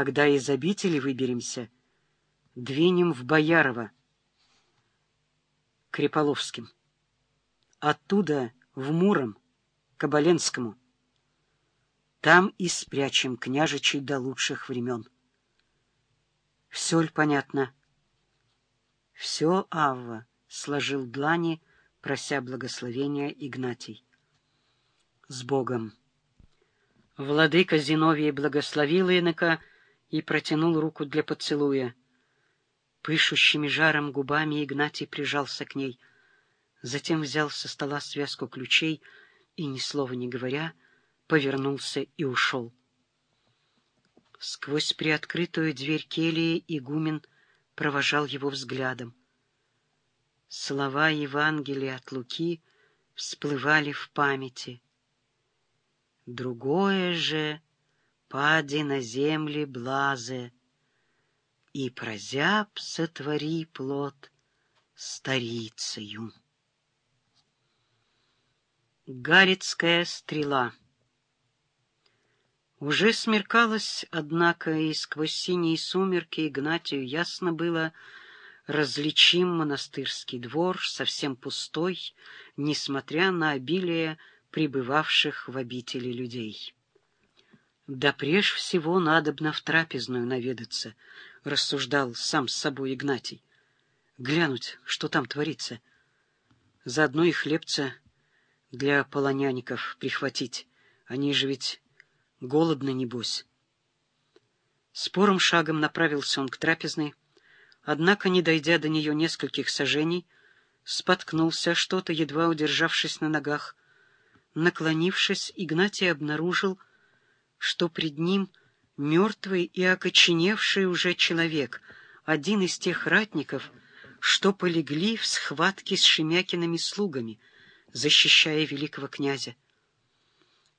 Когда из обители выберемся, двинем в Боярово, Креполовским. Оттуда в Муром, к Оболенскому. Там и спрячем княжичей до лучших времен. Все ли понятно? Все, Авва, — сложил длани, прося благословения Игнатий. С Богом! Владыка Зиновий благословил инока и протянул руку для поцелуя. Пышущими жаром губами Игнатий прижался к ней, затем взял со стола связку ключей и, ни слова не говоря, повернулся и ушел. Сквозь приоткрытую дверь келии игумен провожал его взглядом. Слова Евангелия от Луки всплывали в памяти. Другое же пади на земли блазе, и прозяб сотвори плод старицею. Гарицкая стрела Уже смеркалось, однако, и сквозь синие сумерки Игнатию ясно было, различим монастырский двор, совсем пустой, несмотря на обилие прибывавших в обители людей. «Да прежде всего надобно в трапезную наведаться», — рассуждал сам с собой Игнатий. «Глянуть, что там творится. Заодно и хлебца для полоняников прихватить. Они же ведь голодны, небось». Спорым шагом направился он к трапезной, однако, не дойдя до нее нескольких сажений, споткнулся что-то, едва удержавшись на ногах. Наклонившись, Игнатий обнаружил, что пред ним мертвый и окоченевший уже человек, один из тех ратников, что полегли в схватке с Шемякиными слугами, защищая великого князя.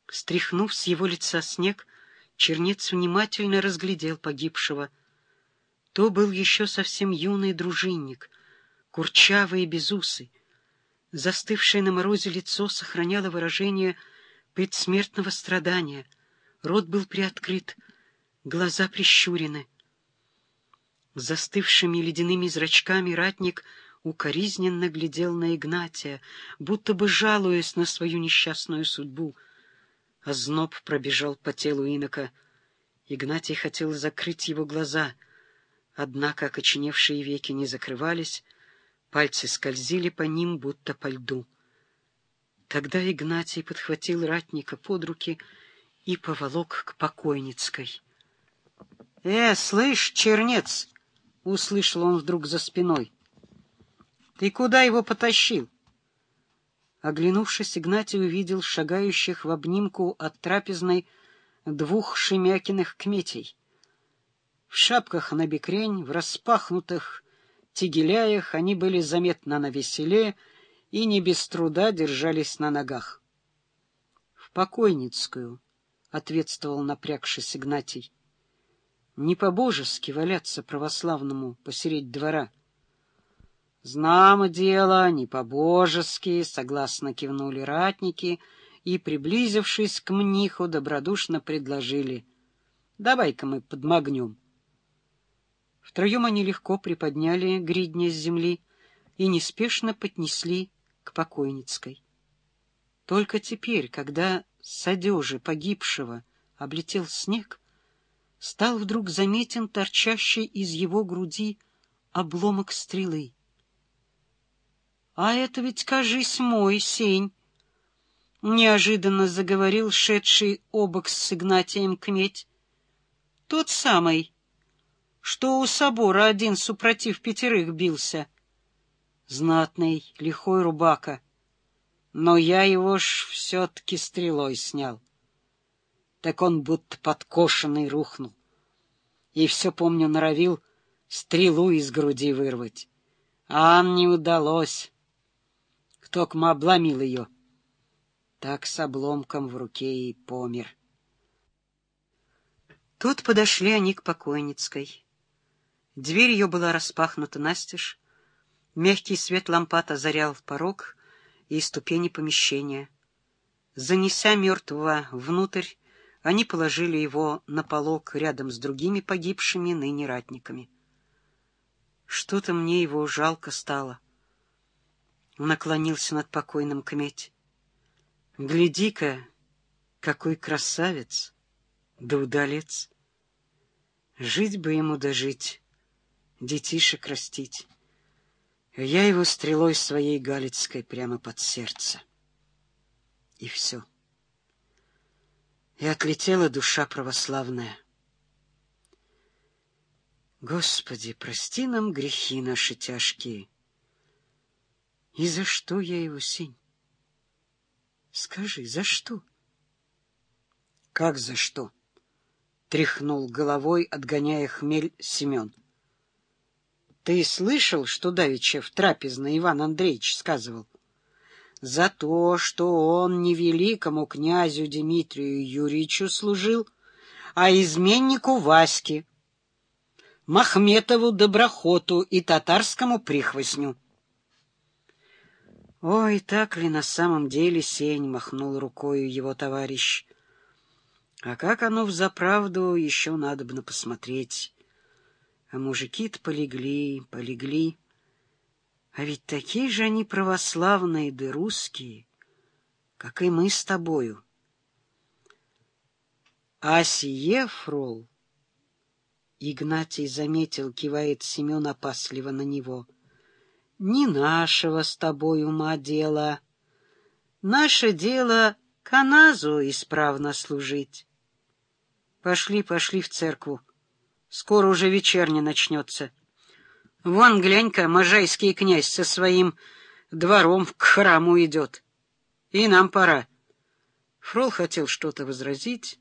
Стряхнув с его лица снег, чернец внимательно разглядел погибшего. То был еще совсем юный дружинник, курчавый и безусый. Застывшее на морозе лицо сохраняло выражение предсмертного страдания — Рот был приоткрыт, глаза прищурены. Застывшими ледяными зрачками ратник укоризненно глядел на Игнатия, будто бы жалуясь на свою несчастную судьбу. А зноб пробежал по телу инока. Игнатий хотел закрыть его глаза, однако окоченевшие веки не закрывались, пальцы скользили по ним, будто по льду. Тогда Игнатий подхватил ратника под руки и поволок к покойницкой. — Э, слышь, чернец! — услышал он вдруг за спиной. — Ты куда его потащил? Оглянувшись, Игнатий увидел шагающих в обнимку от трапезной двух Шемякиных кметей. В шапках на бекрень, в распахнутых тигеляях они были заметно на веселе и не без труда держались на ногах. В покойницкую —— ответствовал напрягшись Игнатий. — Не по-божески валяться православному посередь двора. — Знамо дело, не по-божески, — согласно кивнули ратники и, приблизившись к мниху, добродушно предложили. — Давай-ка мы подмогнем. Втроем они легко приподняли гридня с земли и неспешно поднесли к покойницкой. Только теперь, когда с одежи погибшего облетел снег, стал вдруг заметен торчащий из его груди обломок стрелы. — А это ведь, кажись, мой сень! — неожиданно заговорил шедший обок с Игнатием кметь. — Тот самый, что у собора один супротив пятерых бился. Знатный, лихой рубака — но я его ж все-таки стрелой снял. Так он будто подкошенный рухнул. И все, помню, норовил стрелу из груди вырвать. А не удалось. Кто-кма обломил ее. Так с обломком в руке и помер. Тут подошли они к покойницкой. Дверь ее была распахнута настежь. Мягкий свет лампад озарял порог — и ступени помещения. Занеся мертвого внутрь, Они положили его на полог рядом с другими погибшими ныне ратниками. Что-то мне его жалко стало. Наклонился над покойным кметь. Гляди-ка, какой красавец, да удалец! Жить бы ему дожить, детишек растить. Я его стрелой своей галицкой прямо под сердце. И все. И отлетела душа православная. Господи, прости нам грехи наши тяжкие. И за что я его сень? Скажи, за что? Как за что? Тряхнул головой, отгоняя хмель Семен. Ты слышал, что давеча в трапезной Иван Андреевич сказывал? За то, что он не великому князю Дмитрию Юрьевичу служил, а изменнику Ваське, Махметову Доброхоту и татарскому прихвостню. Ой, так ли на самом деле сень махнул рукою его товарищ? А как оно взаправду, еще надобно посмотреть. А мужики-то полегли, полегли. А ведь такие же они православные да русские, как и мы с тобою. А сие, фрол, Игнатий заметил, кивает Семен опасливо на него, не нашего с тобой ума дело. Наше дело каназу исправно служить. Пошли, пошли в церкву. Скоро уже вечерня начнется. Вон, глянь-ка, можайский князь со своим двором к храму идет. И нам пора. Фрол хотел что-то возразить,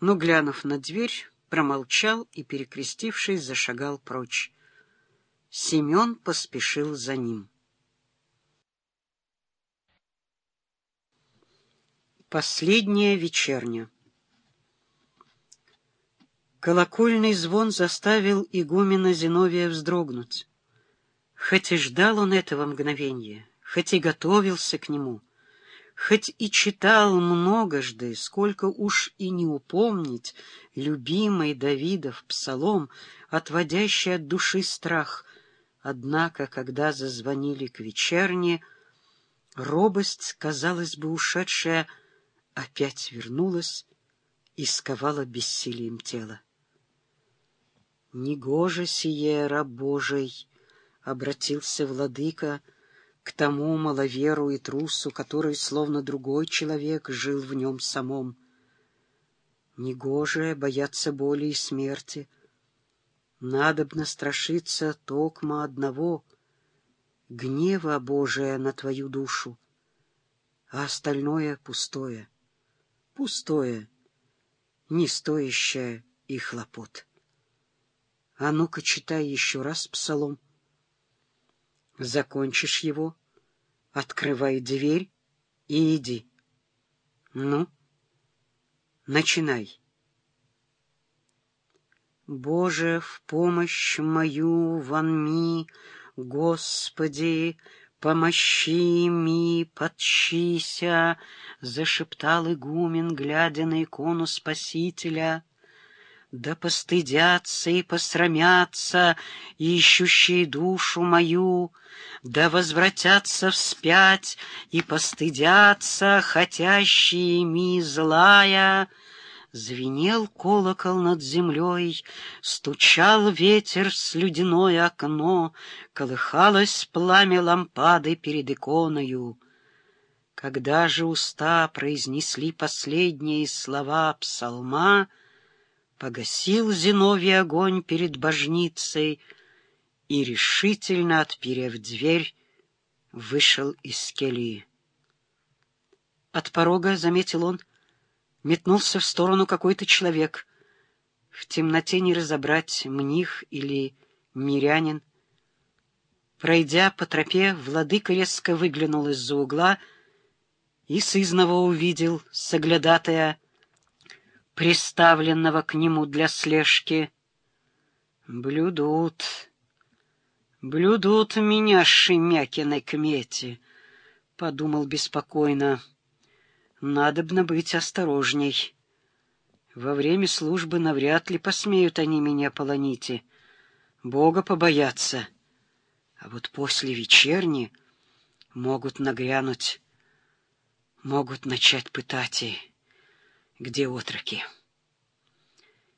но, глянув на дверь, промолчал и, перекрестившись, зашагал прочь. Семен поспешил за ним. Последняя вечерня Колокольный звон заставил игумена Зиновия вздрогнуть. Хоть и ждал он этого мгновения, хоть и готовился к нему, хоть и читал многожды, сколько уж и не упомнить, любимый Давидов псалом, отводящий от души страх. Однако, когда зазвонили к вечерне, робость, казалось бы, ушедшая, опять вернулась и сковала бессилием тело. Негоже сие, раб Божий, — обратился владыка к тому маловеру и трусу, который, словно другой человек, жил в нем самом. Негоже бояться боли и смерти. Надобно страшиться токма одного — гнева Божия на твою душу, а остальное пустое, пустое, не стоящее и хлопот. А ну-ка, читай еще раз псалом. Закончишь его, открывай дверь и иди. Ну, начинай. Боже, в помощь мою вонми, Господи, помощи ми, подчися, зашептал игумен, глядя на икону Спасителя — да постыдятся и посрамятся ищущие душу мою, да возвратятся вспять и постыдятся хотящие ми злая. Звенел колокол над землей, стучал ветер с слюдяное окно, колыхалось пламя лампады перед иконою. Когда же уста произнесли последние слова псалма, погасил Зиновий огонь перед божницей и, решительно отперев дверь, вышел из келии. От порога, заметил он, метнулся в сторону какой-то человек. В темноте не разобрать, мних или мирянин. Пройдя по тропе, владыка резко выглянул из-за угла и сызново увидел, соглядатая, приставленного к нему для слежки. Блюдут, блюдут меня Шемякиной кмети, — подумал беспокойно. Надобно быть осторожней. Во время службы навряд ли посмеют они меня полонить. Бога побояться. А вот после вечерни могут нагрянуть, могут начать пытать и где отроки.